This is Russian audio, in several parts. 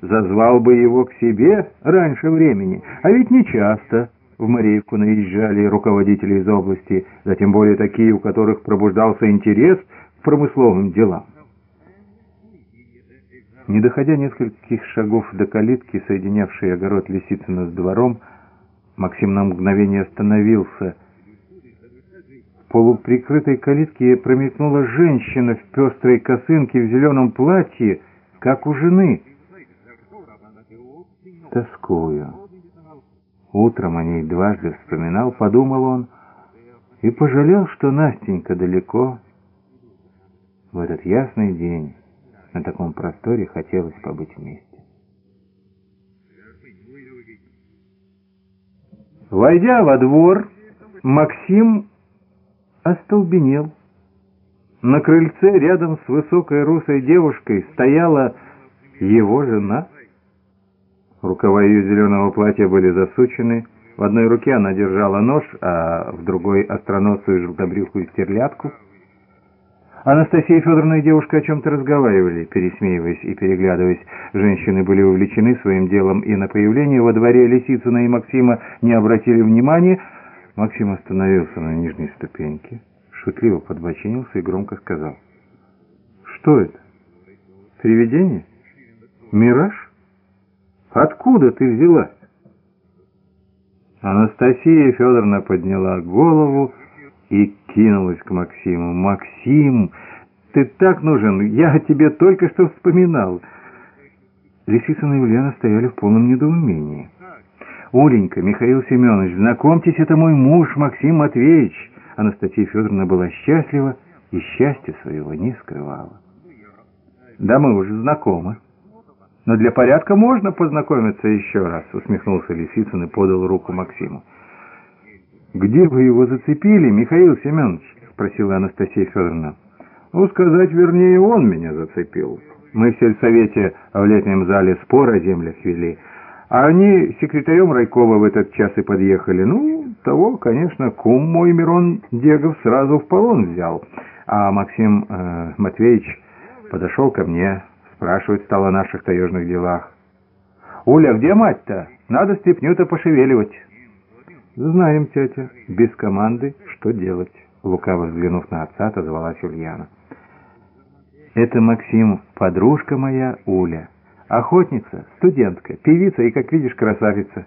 зазвал бы его к себе раньше времени. А ведь не часто в Мареевку наезжали руководители из области, да тем более такие, у которых пробуждался интерес к промысловым делам. Не доходя нескольких шагов до калитки, соединявшей огород Лисицына с двором, Максим на мгновение остановился. В полуприкрытой калитке промелькнула женщина в пестрой косынке в зеленом платье, как у жены. Тоскую. Утром о ней дважды вспоминал, подумал он, и пожалел, что Настенька далеко. В этот ясный день на таком просторе хотелось побыть вместе. Войдя во двор, Максим остолбенел. На крыльце рядом с высокой русой девушкой стояла его жена. Рукава ее зеленого платья были засучены. В одной руке она держала нож, а в другой остроносую желтобрюхую стерлядку. Анастасия Федоровна и девушка о чем-то разговаривали, пересмеиваясь и переглядываясь. Женщины были увлечены своим делом, и на появление во дворе Лисицына и Максима не обратили внимания. Максим остановился на нижней ступеньке, шутливо подбочинился и громко сказал. «Что это? Привидение? Мираж? Откуда ты взялась?» Анастасия Федоровна подняла голову и кинулась к Максиму. «Максим, ты так нужен! Я о тебе только что вспоминал!» Лисицына и Ульяна стояли в полном недоумении. «Оленька, Михаил Семенович, знакомьтесь, это мой муж Максим Матвеевич!» Анастасия Федоровна была счастлива и счастья своего не скрывала. «Да мы уже знакомы. Но для порядка можно познакомиться еще раз», усмехнулся Лисицын и подал руку Максиму. «Где вы его зацепили, Михаил Семенович?» — спросила Анастасия Федоровна. «Ну, сказать вернее, он меня зацепил. Мы в сельсовете в летнем зале спор о землях вели, а они секретарем Райкова в этот час и подъехали. Ну, того, конечно, кум мой Мирон Дегов сразу в полон взял. А Максим э, Матвеевич подошел ко мне, спрашивать стал о наших таежных делах. «Уля, где мать-то? Надо степню-то пошевеливать». «Знаем, тетя, без команды что делать?» Лукаво взглянув на отца, отозвалась Ульяна. «Это, Максим, подружка моя Уля. Охотница, студентка, певица и, как видишь, красавица»,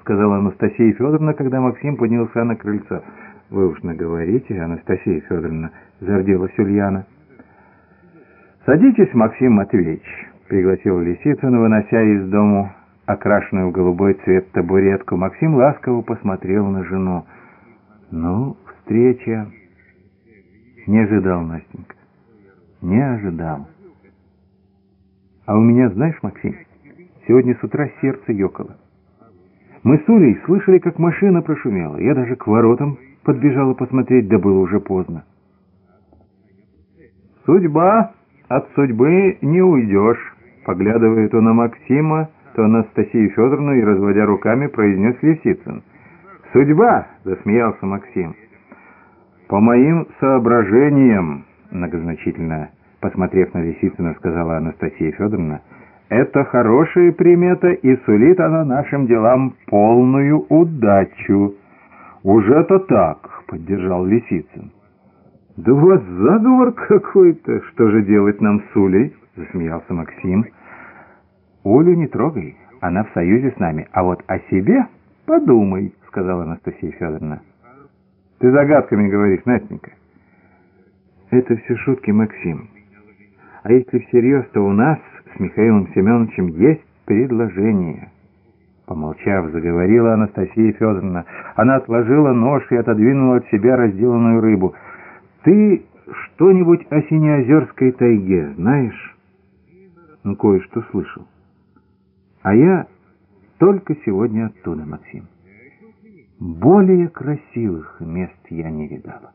сказала Анастасия Федоровна, когда Максим поднялся на крыльцо. «Вы уж наговорите, Анастасия Федоровна», зарделась Ульяна. «Садитесь, Максим Матвеевич», пригласил Лисицын, вынося из дому окрашенную в голубой цвет табуретку, Максим ласково посмотрел на жену. «Ну, встреча...» Не ожидал, Настенька. Не ожидал. А у меня, знаешь, Максим, сегодня с утра сердце ёкало. Мы с Улей слышали, как машина прошумела. Я даже к воротам подбежала посмотреть, да было уже поздно. «Судьба, от судьбы не уйдешь», — поглядывает он на Максима, — то Анастасию Федоровну и, разводя руками, произнес Лисицын. «Судьба!» — засмеялся Максим. «По моим соображениям», — многозначительно посмотрев на Лисицына, сказала Анастасия Федоровна, «это хорошая примета, и сулит она нашим делам полную удачу». «Уже-то так», — поддержал Лисицын. «Да у вас заговор какой-то! Что же делать нам с Улей?» — засмеялся Максим. «Олю не трогай, она в союзе с нами, а вот о себе подумай», — сказала Анастасия Федоровна. «Ты загадками говоришь, Настенька». «Это все шутки, Максим. А если всерьез, то у нас с Михаилом Семеновичем есть предложение». Помолчав, заговорила Анастасия Федоровна. Она отложила нож и отодвинула от себя разделанную рыбу. «Ты что-нибудь о Синеозерской тайге знаешь?» «Ну, кое-что слышал». А я только сегодня оттуда, Максим. Более красивых мест я не видала.